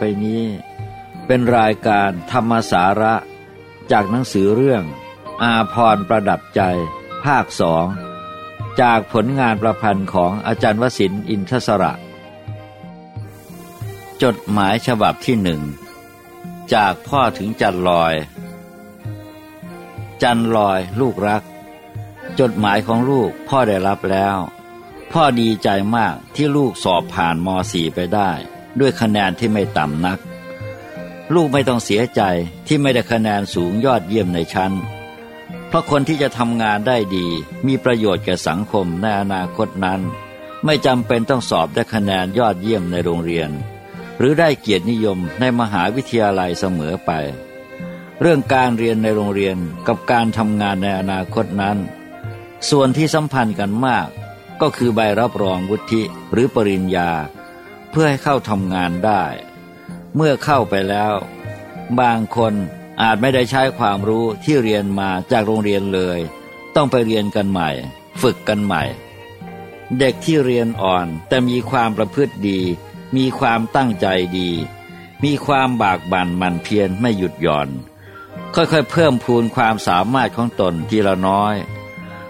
ไปนี้ เป็นรายการธรรมสาระ จากหนังสือเรื่อง อาพรประดับใจ ภาคสอง จากผลงานประพันธ์ของอาจารย์วสินอินทศระ จดหมายฉบับที่หนึ่ง จากพ่อถึงจันลอย จันลอยลูกรัก จดหมายของลูกพ่อได้รับแล้วพ่อดีใจมากที่ลูกสอบผ่านม .4 ไปได้ ด้วยคะแนนที่ไม่ต่ำนัก ลูกไม่ต้องเสียใจที่ไม่ได้คะแนนสูงยอดเยี่ยมในชั้น เพราะคนที่จะทำงานได้ดีมีประโยชน์แก่สังคมในอนาคตนั้น ไม่จำเป็นต้องสอบได้คะแนนยอดเยี่ยมในโรงเรียน หรือได้เกียรตินิยมในมหาวิทยาลัยเสมอไป เรื่องการเรียนในโรงเรียนกับการทำงานในอนาคตนั้น ส่วนที่สัมพันธ์กันมากก็คือใบรับรองวุฒิหรือปริญญา เพื่อให้เข้าทำงานได้ เมื่อเข้าไปแล้ว บางคนอาจไม่ได้ใช้ความรู้ที่เรียนมาจากโรงเรียนเลย ต้องไปเรียนกันใหม่ ฝึกกันใหม่ เด็กที่เรียนอ่อนแต่มีความประพฤติดี มีความตั้งใจดี มีความบากบั่นมันเพียรไม่หยุดหย่อน ค่อยๆ เพิ่มพูนความสามารถของตนทีละน้อย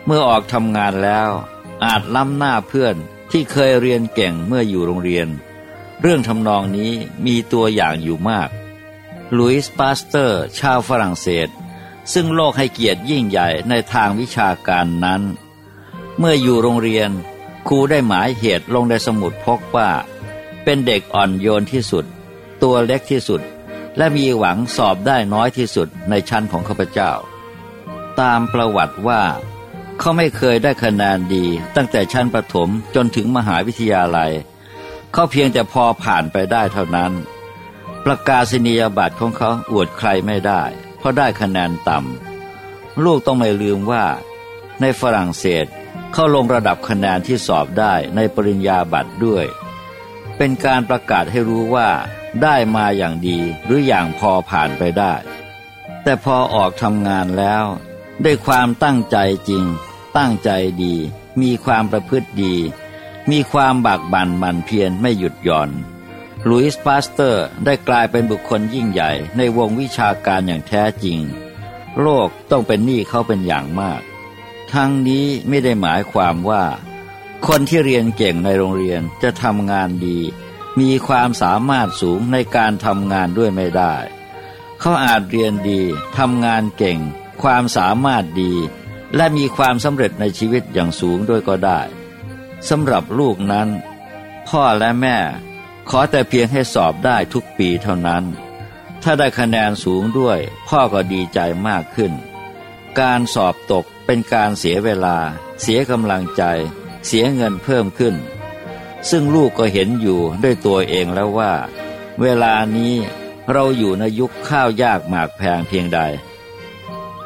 เมื่อออกทำงานแล้ว อาจล้ำหน้าเพื่อนที่เคยเรียนเก่งเมื่ออยู่โรงเรียน เรื่องทำนองนี้มีตัวอย่างอยู่มากลุยส์ปาสเตอร์ ชาวฝรั่งเศส ซึ่งโลกให้เกียรติยิ่งใหญ่ในทางวิชาการนั้น เมื่ออยู่โรงเรียนครูได้หมายเหตุลงในสมุดพกว่า เป็นเด็กอ่อนโยนที่สุด ตัวเล็กที่สุด และมีหวังสอบได้น้อยที่สุดในชั้นของข้าพเจ้า ตามประวัติว่า เขาไม่เคยได้คะแนนดีตั้งแต่ชั้นประถมจนถึงมหาวิทยาลัย เขาเพียงแต่พอผ่านไปได้เท่านั้น ประกาศนียบัตรของเขาอวดใครไม่ได้ เพราะได้คะแนนต่ำลูกต้องไม่ลืมว่า ในฝรั่งเศสเขาลงระดับคะแนนที่สอบได้ในปริญญาบัตรด้วย เป็นการประกาศให้รู้ว่าได้มาอย่างดีหรืออย่างพอผ่านไปได้ แต่พอออกทำงานแล้วด้วยความตั้งใจจริง ตั้งใจดี มีความประพฤติดี มีความบากบั่นหมั่นเพียรไม่หยุดหย่อนลุยส์ปาสเตอร์ได้กลายเป็นบุคคลยิ่งใหญ่ในวงวิชาการอย่างแท้จริง โลกต้องเป็นหนี้เขาเป็นอย่างมาก ทั้งนี้ไม่ได้หมายความว่า คนที่เรียนเก่งในโรงเรียนจะทำงานดี มีความสามารถสูงในการทำงานด้วยไม่ได้ เขาอาจเรียนดีทำงานเก่ง ความสามารถดี และมีความสำเร็จในชีวิตอย่างสูงด้วยก็ได้ สำหรับลูกนั้น พ่อและแม่ขอแต่เพียงให้สอบได้ทุกปีเท่านั้น ถ้าได้คะแนนสูงด้วย พ่อก็ดีใจมากขึ้น การสอบตกเป็นการเสียเวลา เสียกำลังใจ เสียเงินเพิ่มขึ้น ซึ่งลูกก็เห็นอยู่ด้วยตัวเองแล้วว่า เวลานี้เราอยู่ในยุคข้าวยากหมากแพงเพียงใด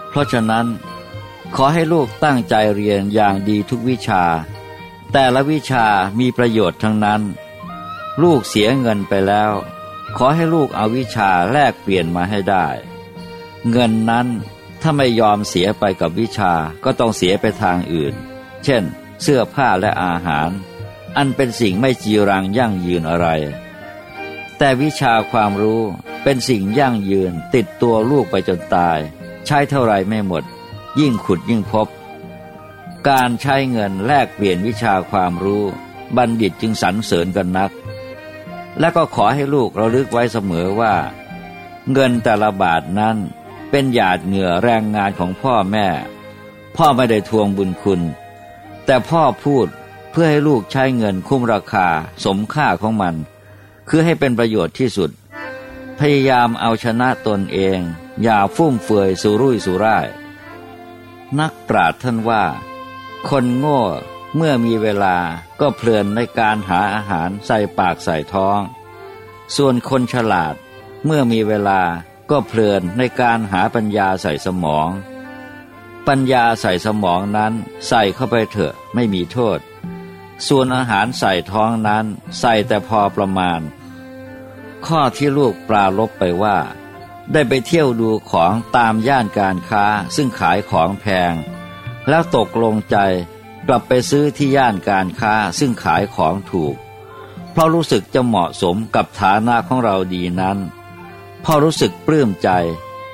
เพราะฉะนั้น ขอให้ลูกตั้งใจเรียนอย่างดีทุกวิชา แต่ละวิชามีประโยชน์ทั้งนั้น ลูกเสียเงินไปแล้ว ขอให้ลูกเอาวิชาแลกเปลี่ยนมาให้ได้ เงินนั้นถ้าไม่ยอมเสียไปกับวิชาก็ต้องเสียไปทางอื่น เช่น เสื้อผ้าและอาหาร อันเป็นสิ่งไม่จีรังยั่งยืนอะไร แต่วิชาความรู้เป็นสิ่งยั่งยืนติดตัวลูกไปจนตาย ใช้เท่าไรไม่หมด ยิ่งขุดยิ่งพบ การใช้เงินแลกเปลี่ยนวิชาความรู้ บัณฑิตจึงสรรเสริญกันนัก และก็ขอให้ลูกเราลึกไว้เสมอว่า เงินแต่ละบาทนั้นเป็นหยาดเหงื่อแรงงานของพ่อแม่ พ่อไม่ได้ทวงบุญคุณ แต่พ่อพูดเพื่อให้ลูกใช้เงินคุ้มราคาสมค่าของมัน คือให้เป็นประโยชน์ที่สุด พยายามเอาชนะตนเอง อย่าฟุ่มเฟือยสุรุ่ยสุร่าย นักปราชญ์ท่านว่า คนโง่เมื่อมีเวลาก็เพลินในการหาอาหารใส่ปากใส่ท้อง ส่วนคนฉลาดเมื่อมีเวลาก็เพลินในการหาปัญญาใส่สมอง ปัญญาใส่สมองนั้นใส่เข้าไปเถอะไม่มีโทษ ส่วนอาหารใส่ท้องนั้นใส่แต่พอประมาณ ข้อที่ลูกปลาลบไปว่า ได้ไปเที่ยวดูของตามย่านการค้าซึ่งขายของแพง แล้วตกลงใจกลับไปซื้อที่ย่านการค้าซึ่งขายของถูก เพราะรู้สึกจะเหมาะสมกับฐานะของเราดีนั้น พ่อรู้สึกปลื้มใจ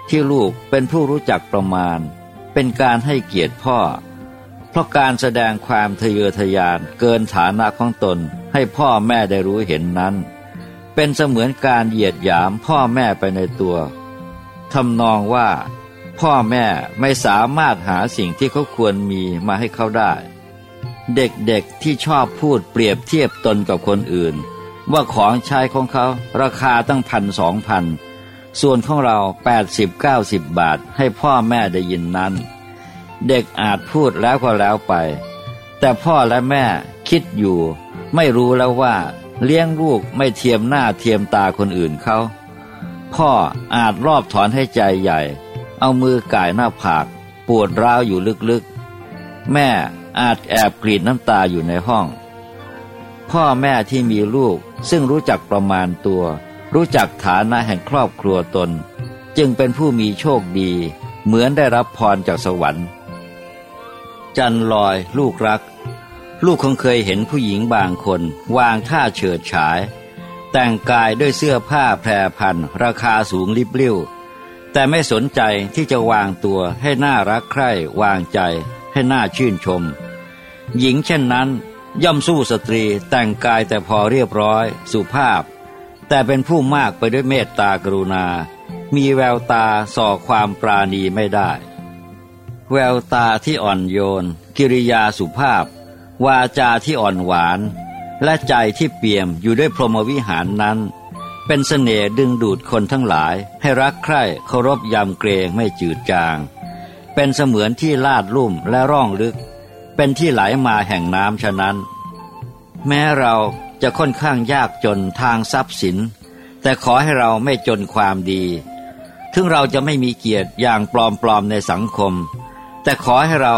ที่ลูกเป็นผู้รู้จักประมาณ เป็นการให้เกียรติพ่อ เพราะการแสดงความทะเยอทะยานเกินฐานะของตนให้พ่อแม่ได้รู้เห็นนั้น เป็นเสมือนการเหยียดหยามพ่อแม่ไปในตัวทำนองว่า พ่อแม่ไม่สามารถหาสิ่งที่เขาควรมีมาให้เขาได้ เด็กๆที่ชอบพูดเปรียบเทียบตนกับคนอื่น ว่าของใช้ของเขาราคาตั้งพันสองพันส่วนของเรา 80-90 บาทให้พ่อแม่ได้ยินนั้น เด็กอาจพูดแล้วก็แล้วไป แต่พ่อและแม่คิดอยู่ ไม่รู้แล้วว่า เลี้ยงลูกไม่เทียมหน้าเทียมตาคนอื่นเขา พ่ออาจรอบถอนให้ใจใหญ่ เอามือก่ายหน้าผาก ปวดร้าวอยู่ลึกๆ แม่อาจแอบกรีดน้ำตาอยู่ในห้อง พ่อแม่ที่มีลูกซึ่งรู้จักประมาณตัว รู้จักฐานะแห่งครอบครัวตน จึงเป็นผู้มีโชคดี เหมือนได้รับพรจากสวรรค์ จันลอยลูกรัก ลูกคงเคยเห็นผู้หญิงบางคน วางท่าเฉิดฉาย แต่งกายด้วยเสื้อผ้าแพรพันราคาสูงริบลิ่ว แต่ไม่สนใจที่จะวางตัวให้น่ารักใคร่วางใจ ให้น่าชื่นชม หญิงเช่นนั้น ย่อมสู้สตรีแต่งกายแต่พอเรียบร้อย สุภาพ แต่เป็นผู้มากไปด้วยเมตตากรุณา มีแววตาส่อความปราณีไม่ได้ แววตาที่อ่อนโยน กิริยาสุภาพ วาจาที่อ่อนหวาน และใจที่เปี่ยมอยู่ด้วยพรหมวิหารนั้น เป็นเสน่ห์ดึงดูดคนทั้งหลาย ให้รักใคร่เคารพยำเกรงไม่จืดจาง เป็นเสมือนที่ลาดลุ่มและร่องลึก เป็นที่ไหลมาแห่งน้ำฉะนั้น แม้เราจะค่อนข้างยากจนทางทรัพย์สิน แต่ขอให้เราไม่จนความดี ถึงเราจะไม่มีเกียรติอย่างปลอมๆในสังคม แต่ขอให้เรา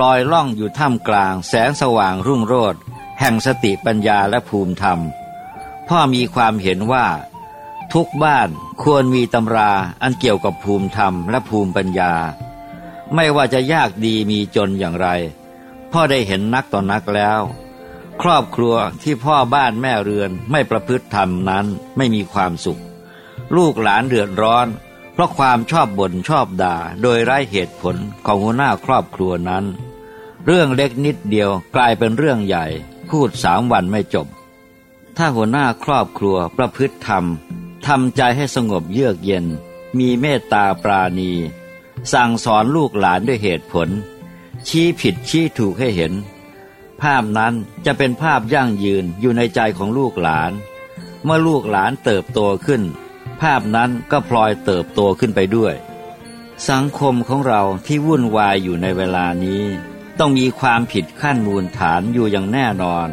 ลอยล่องอยู่ท่ามกลางแสงสว่างรุ่งโรจน์แห่งสติปัญญาและภูมิธรรม พ่อมีความเห็นว่า ทุกบ้านควรมีตำราอันเกี่ยวกับภูมิธรรมและภูมิปัญญา ไม่ว่าจะยากดีมีจนอย่างไร พ่อได้เห็นนักต่อนักแล้ว ครอบครัวที่พ่อบ้านแม่เรือนไม่ประพฤติธรรมนั้นไม่มีความสุข ลูกหลานเดือดร้อน เพราะความชอบบ่นชอบด่าโดยไร้เหตุผลของหัวหน้าครอบครัวนั้น เรื่องเล็กนิดเดียวกลายเป็นเรื่องใหญ่ พูดสามวันไม่จบ ถ้าหัวหน้าครอบครัวประพฤติธรรมทำใจให้สงบเยือกเย็น มีเมตตาปราณี สั่งสอนลูกหลานด้วยเหตุผล ชี้ผิดชี้ถูกให้เห็น ภาพนั้นจะเป็นภาพยั่งยืนอยู่ในใจของลูกหลาน เมื่อลูกหลานเติบโตขึ้น ภาพนั้นก็พลอยเติบโตขึ้นไปด้วย สังคมของเราที่วุ่นวายอยู่ในเวลานี้ ต้องมีความผิดขั้นมูลฐานอยู่อย่างแน่นอน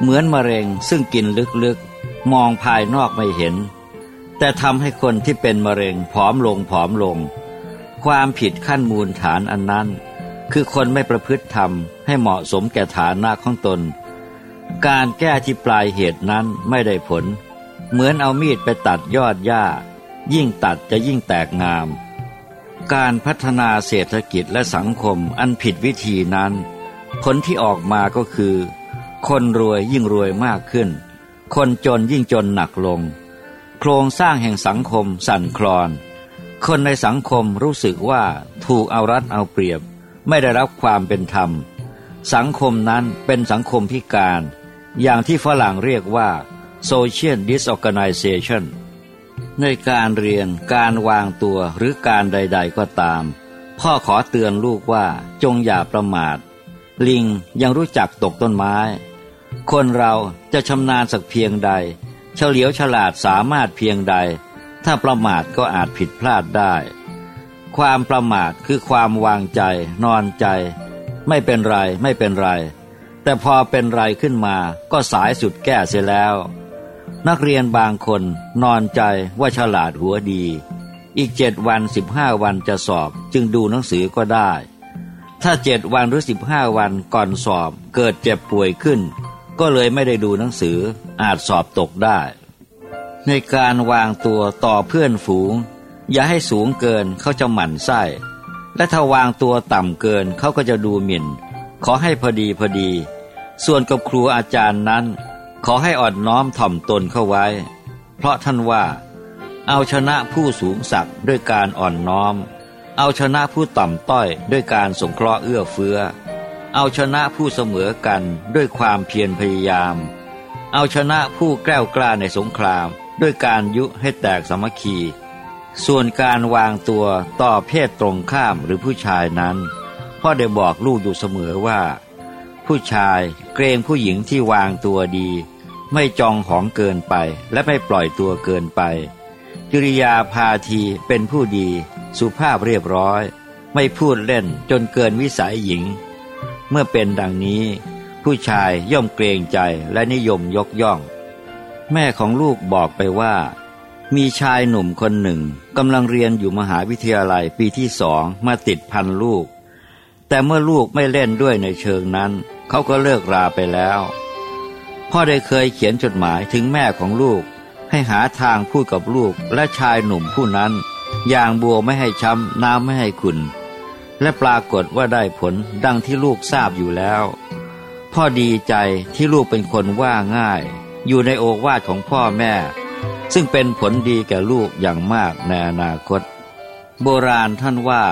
เหมือนมะเร็งซึ่งกินลึกๆ มองภายนอกไม่เห็น แต่ทำให้คนที่เป็นมะเร็งผอมลงผอมลง ความผิดขั้นมูลฐานอันนั้น คือคนไม่ประพฤติธรรมให้เหมาะสมแก่ฐานะของตน การแก้ที่ปลายเหตุนั้นไม่ได้ผล เหมือนเอามีดไปตัดยอดหญ้า ยิ่งตัดจะยิ่งแตกงาม การพัฒนาเศรษฐกิจและสังคมอันผิดวิธีนั้น ผลที่ออกมาก็คือ คนรวยยิ่งรวยมากขึ้น คนจนยิ่งจนหนักลง โครงสร้างแห่งสังคมสั่นคลอน คนในสังคมรู้สึกว่าถูกเอารัดเอาเปรียบ ไม่ได้รับความเป็นธรรม สังคมนั้นเป็นสังคมพิการ อย่างที่ฝรั่งเรียกว่า social disorganization ในการเรียนการวางตัวหรือการใด ๆ ก็ตาม พ่อขอเตือนลูกว่าจงอย่าประมาท ลิงยังรู้จักตกต้นไม้ คนเราจะชำนาญสักเพียงใด เฉลียวฉลาดสามารถเพียงใด ถ้าประมาทก็อาจผิดพลาดได้ ความประมาทคือความวางใจ นอนใจ ไม่เป็นไรไม่เป็นไร แต่พอเป็นไรขึ้นมาก็สายสุดแก้เสียแล้ว นักเรียนบางคนนอนใจว่าฉลาดหัวดี อีกเจ็ดวันสิบห้าวันจะสอบจึงดูหนังสือก็ได้ ถ้าเจ็ดวันหรือสิบห้าวันก่อนสอบเกิดเจ็บป่วยขึ้น ก็เลยไม่ได้ดูหนังสืออาจสอบตกได้ ในการวางตัวต่อเพื่อนฝูง อย่าให้สูงเกินเขาจะหมั่นไส้ และถ้าวางตัวต่ำเกินเขาก็จะดูหมิ่น ขอให้พอดีพอดี ส่วนกับครูอาจารย์นั้น ขอให้อ่อนน้อมถ่อมตนเข้าไว้ เพราะท่านว่า เอาชนะผู้สูงสักด้วยการอ่อนน้อม เอาชนะผู้ต่ำต้อยด้วยการสงเคราะห์เอื้อเฟื้อ เอาชนะผู้เสมอกันด้วยความเพียรพยายาม เอาชนะผู้แกล้วกล้าในสงคราม ด้วยการยุให้แตกสามัคคี ส่วนการวางตัวต่อเพศตรงข้ามหรือผู้ชายนั้น พ่อได้บอกลูกอยู่เสมอว่า ผู้ชายเกรงผู้หญิงที่วางตัวดี ไม่จองหองเกินไปและไม่ปล่อยตัวเกินไป กิริยาพาทีเป็นผู้ดี สุภาพเรียบร้อย ไม่พูดเล่นจนเกินวิสัยหญิง เมื่อเป็นดังนี้ ผู้ชายย่อมเกรงใจและนิยมยกย่อง แม่ของลูกบอกไปว่า มีชายหนุ่มคนหนึ่งกำลังเรียนอยู่มหาวิทยาลัยปีที่สองมาติดพันลูก แต่เมื่อลูกไม่เล่นด้วยในเชิงนั้น เขาก็เลิกราไปแล้ว พ่อได้เคยเขียนจดหมายถึงแม่ของลูก ให้หาทางพูดกับลูกและชายหนุ่มผู้นั้น อย่างบัวไม่ให้ช้ำน้ำไม่ให้ขุน และปรากฏว่าได้ผลดังที่ลูกทราบอยู่แล้ว พ่อดีใจที่ลูกเป็นคนว่าง่าย อยู่ในโอวาทของพ่อแม่ ซึ่งเป็นผลดีแก่ลูกอย่างมากในอนาคต โบราณท่านว่า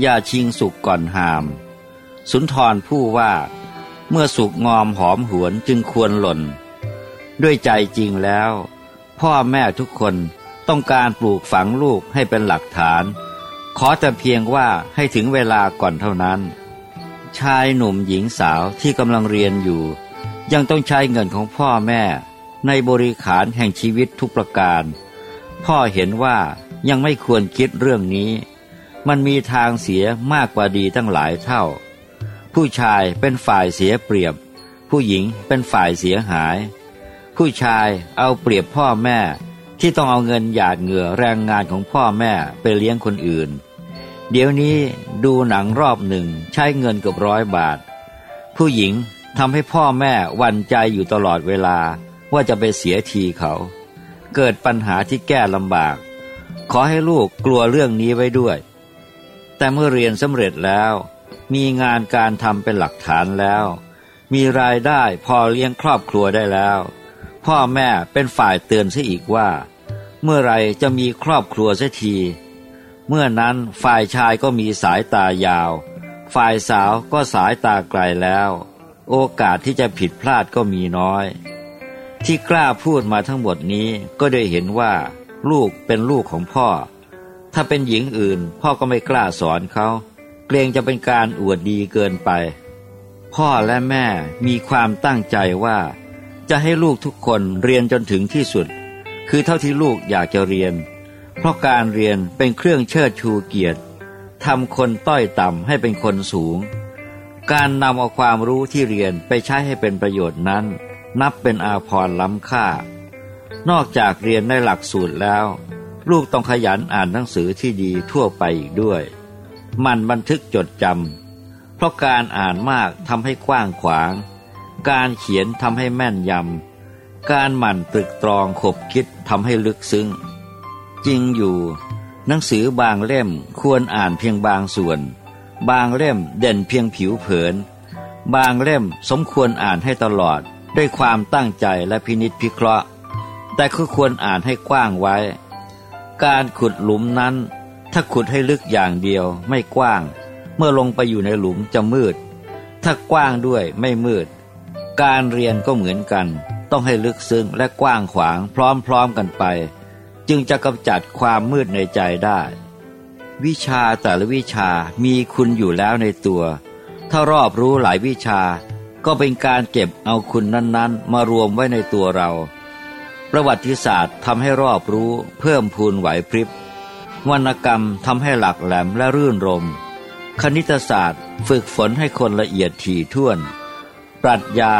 อย่าชิงสุกก่อนหาม สุนทรผู้ว่า เมื่อสุกงอมหอมหวนจึงควรหล่น ด้วยใจจริงแล้ว พ่อแม่ทุกคนต้องการปลูกฝังลูกให้เป็นหลักฐาน ขอแต่เพียงว่าให้ถึงเวลาก่อนเท่านั้น ชายหนุ่มหญิงสาวที่กำลังเรียนอยู่ ยังต้องใช้เงินของพ่อแม่ ในบริขารแห่งชีวิตทุกประการ พ่อเห็นว่ายังไม่ควรคิดเรื่องนี้ มันมีทางเสียมากกว่าดีตั้งหลายเท่า ผู้ชายเป็นฝ่ายเสียเปรียบ ผู้หญิงเป็นฝ่ายเสียหาย ผู้ชายเอาเปรียบพ่อแม่ ที่ต้องเอาเงินหยาดเหงื่อแรงงานของพ่อแม่ไปเลี้ยงคนอื่น เดี๋ยวนี้ดูหนังรอบหนึ่งใช้เงินเกือบร้อยบาท ผู้หญิงทำให้พ่อแม่วันใจอยู่ตลอดเวลาว่าจะไปเสียทีเขา เกิดปัญหาที่แก้ลำบาก ขอให้ลูกกลัวเรื่องนี้ไว้ด้วย แต่เมื่อเรียนสำเร็จแล้ว มีงานการทำเป็นหลักฐานแล้ว มีรายได้พอเลี้ยงครอบครัวได้แล้ว พ่อแม่เป็นฝ่ายเตือนซะอีกว่า เมื่อไรจะมีครอบครัวเสียที เมื่อนั้นฝ่ายชายก็มีสายตายาว ฝ่ายสาวก็สายตาไกลแล้ว โอกาสที่จะผิดพลาดก็มีน้อย ที่กล้าพูดมาทั้งหมดนี้ก็ได้เห็นว่า ลูกเป็นลูกของพ่อ ถ้าเป็นหญิงอื่น พ่อก็ไม่กล้าสอนเขาเกรงจะเป็นการอวดดีเกินไป พ่อและแม่มีความตั้งใจว่า จะให้ลูกทุกคนเรียนจนถึงที่สุด คือเท่าที่ลูกอยากจะเรียน เพราะการเรียนเป็นเครื่องเชิดชูเกียรติทำคนต้อยต่ำให้เป็นคนสูง การนำเอาความรู้ที่เรียนไปใช้ให้เป็นประโยชน์นั้น นับเป็นอาภรณ์ล้ำค่า นอกจากเรียนในหลักสูตรแล้ว ลูกต้องขยันอ่านหนังสือที่ดีทั่วไปอีกด้วย มันบันทึกจดจำเพราะการอ่านมากทำให้กว้างขวาง การเขียนทำให้แม่นยำ การหมั่นตรึกตรองขบคิดทำให้ลึกซึ้ง จริงอยู่ หนังสือบางเล่มควรอ่านเพียงบางส่วน บางเล่มเด่นเพียงผิวเผิน บางเล่มสมควรอ่านให้ตลอดด้วยความตั้งใจและพินิจพิเคราะห์ แต่ก็ควรอ่านให้กว้างไว้ การขุดหลุมนั้น ถ้าขุดให้ลึกอย่างเดียวไม่กว้าง เมื่อลงไปอยู่ในหลุมจะมืด ถ้ากว้างด้วยไม่มืด การเรียนก็เหมือนกัน ต้องให้ลึกซึ้งและกว้างขวางพร้อมๆกันไป จึงจะกำจัดความมืดในใจได้ วิชาแต่ละวิชามีคุณอยู่แล้วในตัว ถ้ารอบรู้หลายวิชา ก็เป็นการเก็บเอาคุณนั้นๆ มารวมไว้ในตัวเรา ประวัติศาสตร์ทำให้รอบรู้เพิ่มพูนไหวพริบวรรณกรรมทำให้หลักแหลมและรื่นรม คณิตศาสตร์ฝึกฝนให้คนละเอียดถี่ถ้วน รัชญา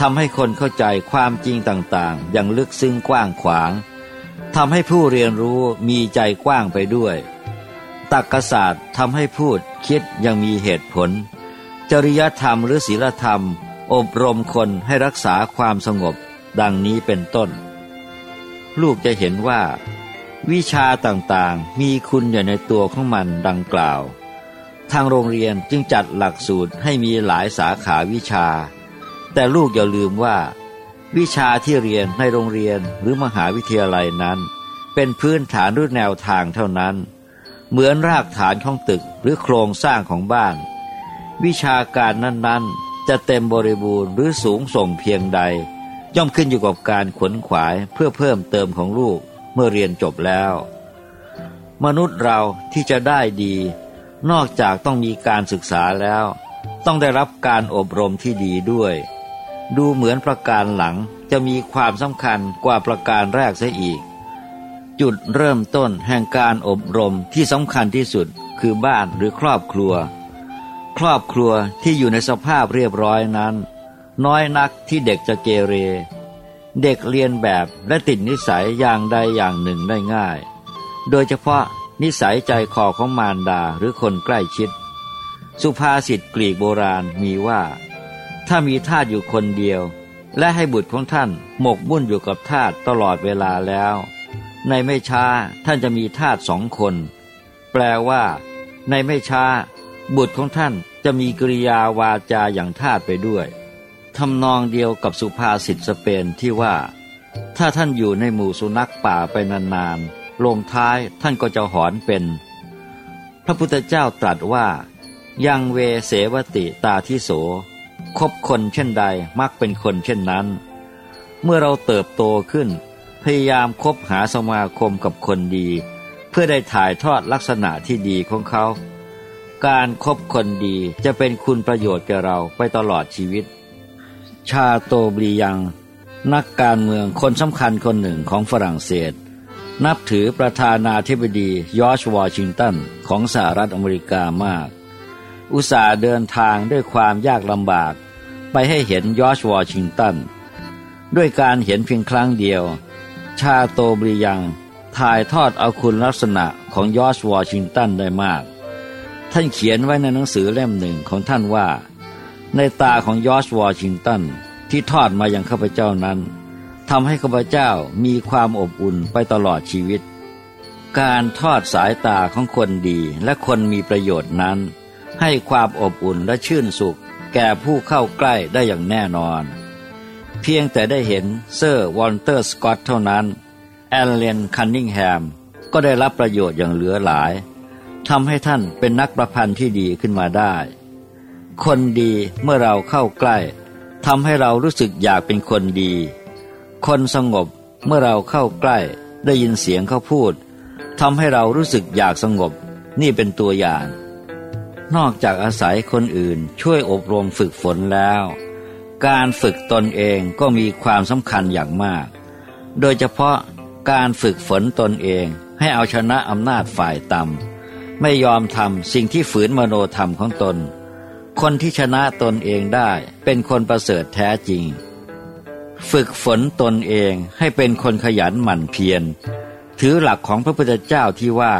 ทำให้คนเข้าใจความจริงต่างๆ อย่างลึกซึ้งกว้างขวางทำให้ผู้เรียนรู้มีใจกว้างไปด้วยตรรกศาสตร์ทำให้พูดคิดยังมีเหตุผล จริยธรรมหรือศีลธรรม อบรมคนให้รักษาความสงบ ดังนี้เป็นต้น ลูกจะเห็นว่า วิชาต่างๆ มีคุณอยู่ในตัวของมันดังกล่าว ทางโรงเรียนจึงจัดหลักสูตรให้มีหลายสาขาวิชา แต่ลูกอย่าลืมว่า วิชาที่เรียนในโรงเรียนหรือมหาวิทยาลัยนั้น เป็นพื้นฐานรุ่นแนวทางเท่านั้น เหมือนรากฐานของตึกหรือโครงสร้างของบ้าน วิชาการนั้นๆ จะเต็มบริบูรณ์หรือสูงส่งเพียงใด ย่อมขึ้นอยู่กับการขวนขวายเพื่อเพิ่มเติมของลูกเมื่อเรียนจบแล้ว มนุษย์เราที่จะได้ดี นอกจากต้องมีการศึกษาแล้ว ต้องได้รับการอบรมที่ดีด้วย ดูเหมือนประการหลังจะมีความสำคัญกว่าประการแรกเสียอีก จุดเริ่มต้นแห่งการอบรมที่สำคัญที่สุดคือบ้านหรือครอบครัว ครอบครัวที่อยู่ในสภาพเรียบร้อยนั้น น้อยนักที่เด็กจะเกเร เด็กเรียนแบบและติดนิสัยอย่างใดอย่างหนึ่งได้ง่าย โดยเฉพาะนิสัยใจคอของมารดาหรือคนใกล้ชิด สุภาษิตกรีกโบราณมีว่า ถ้ามีทาสอยู่คนเดียว และให้บุตรของท่านหมกมุ่นอยู่กับทาสตลอดเวลาแล้ว ในไม่ช้าท่านจะมีทาสสองคน แปลว่า ในไม่ช้า บุตรของท่านจะมีกริยาวาจาอย่างทาสไปด้วยทำนองเดียวกับสุภาษิตสเปนที่ว่า ถ้าท่านอยู่ในหมู่สุนัขป่าไปนานๆลงท้ายท่านก็จะหอนเป็น พระพุทธเจ้าตรัสว่า ยังเวเสวติตาทิโส คบคนเช่นใดมักเป็นคนเช่นนั้น เมื่อเราเติบโตขึ้น พยายามคบหาสมาคมกับคนดี เพื่อได้ถ่ายทอดลักษณะที่ดีของเขา การครบคนดีจะเป็นคุณประโยชน์แก่เราไปตลอดชีวิต ชาโตบรียัง นักการเมืองคนสำคัญคนหนึ่งของฝรั่งเศส นับถือประธานาธิบดียอร์จวอชิงตันของสหรัฐอเมริกามากอุตส่าห์เดินทางด้วยความยากลำบาก ไปให้เห็นยอร์จวอชิงตัน ด้วยการเห็นเพียงครั้งเดียว ชาโตบรียังถ่ายทอดเอาคุณลักษณะของยอร์จวอชิงตันได้มาก ท่านเขียนไว้ในหนังสือเล่มหนึ่งของท่านว่า ในตาของยอร์จวอชิงตันที่ทอดมาอย่างข้าพเจ้านั้นทำให้ข้าพเจ้ามีความอบอุ่นไปตลอดชีวิต การทอดสายตาของคนดีและคนมีประโยชน์นั้น ให้ความอบอุ่นและชื่นสุข แก่ผู้เข้าใกล้ได้อย่างแน่นอน เพียงแต่ได้เห็นเซอร์วอลเตอร์สกอตเท่านั้น แอลเลนคันนิงแฮม ก็ได้รับประโยชน์อย่างเหลือหลายทำให้ท่านเป็นนักประพันธ์ที่ดีขึ้นมาได้ คนดีเมื่อเราเข้าใกล้ทำให้เรารู้สึกอยากเป็นคนดี คนสงบเมื่อเราเข้าใกล้ได้ยินเสียงเขาพูดทำให้เรารู้สึกอยากสงบ นี่เป็นตัวอย่าง นอกจากอาศัยคนอื่นช่วยอบรมฝึกฝนแล้ว การฝึกตนเองก็มีความสำคัญอย่างมาก โดยเฉพาะการฝึกฝนตนเองให้เอาชนะอำนาจฝ่ายต่ำไม่ยอมทำสิ่งที่ฝืนมโนธรรมของตน คนที่ชนะตนเองได้เป็นคนประเสริฐแท้จริง ฝึกฝนตนเองให้เป็นคนขยันหมั่นเพียร ถือหลักของพระพุทธเจ้าที่ว่า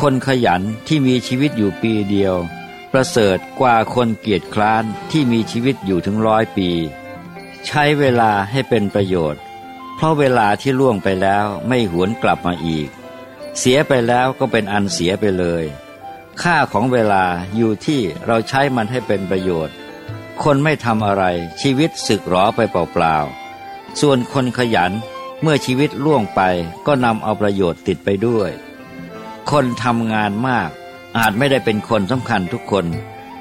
คนขยันที่มีชีวิตอยู่ปีเดียว ประเสริฐกว่าคนเกียจคร้านที่มีชีวิตอยู่ถึงร้อยปี ใช้เวลาให้เป็นประโยชน์ เพราะเวลาที่ล่วงไปแล้วไม่หวนกลับมาอีก เสียไปแล้วก็เป็นอันเสียไปเลย ค่าของเวลาอยู่ที่เราใช้มันให้เป็นประโยชน์ คนไม่ทำอะไรชีวิตสึกหรอไปเปล่าๆส่วนคนขยันเมื่อชีวิตล่วงไปก็นำเอาประโยชน์ติดไปด้วย คนทำงานมาก อาจไม่ได้เป็นคนสำคัญทุกคน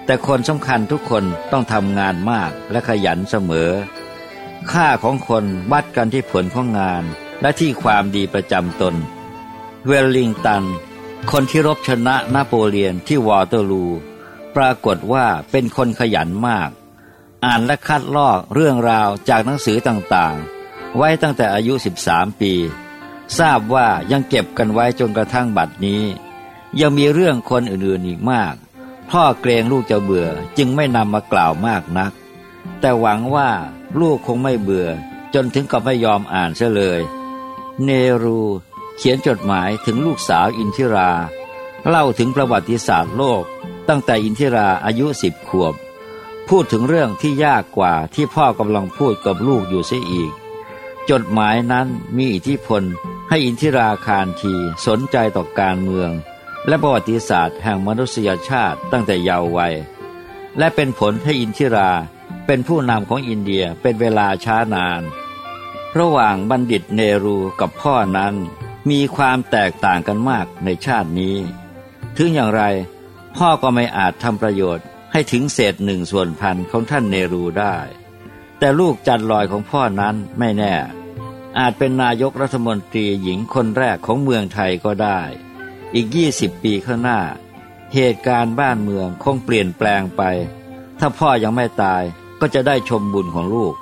แต่คนสำคัญทุกคนต้องทำงานมากและขยันเสมอ ค่าของคนวัดกันที่ผลของงาน และที่ความดีประจำตน เวลลิงตัน คนที่รบชนะนโปเลียนที่วอเตอร์ลู ปรากฏว่าเป็นคนขยันมาก อ่านและคัดลอกเรื่องราวจากหนังสือต่างๆ ไว้ตั้งแต่อายุ 13 ปี ทราบว่ายังเก็บกันไว้จนกระทั่งบัดนี้ ยังมีเรื่องคนอื่นๆอีกมาก พ่อเกรงลูกจะเบื่อจึงไม่นำมากล่าวมากนัก แต่หวังว่าลูกคงไม่เบื่อ จนถึงกับไม่ยอมอ่านเสียเลย เนรูเขียนจดหมายถึงลูกสาวอินทิรา เล่าถึงประวัติศาสตร์โลก ตั้งแต่อินทิราอายุสิบขวบ พูดถึงเรื่องที่ยากกว่าที่พ่อกำลังพูดกับลูกอยู่เสียอีก จดหมายนั้นมีอิทธิพล ให้อินทิราคารทีสนใจต่อการเมือง และประวัติศาสตร์แห่งมนุษยชาติตั้งแต่เยาว์วัย และเป็นผลให้อินทิราเป็นผู้นำของอินเดียเป็นเวลาช้านาน ระหว่างบัณฑิตเนรูกับพ่อนั้น มีความแตกต่างกันมากในชาตินี้ ถึงอย่างไรพ่อก็ไม่อาจทำประโยชน์ให้ถึงเศษหนึ่งส่วนพันของท่านเนรูได้ แต่ลูกจัดลอยของพ่อนั้นไม่แน่ อาจเป็นนายกรัฐมนตรีหญิงคนแรกของเมืองไทยก็ได้ อีกยี่สิบปีข้างหน้า เหตุการณ์บ้านเมืองคงเปลี่ยนแปลงไป ถ้าพ่อยังไม่ตายก็จะได้ชมบุญของลูก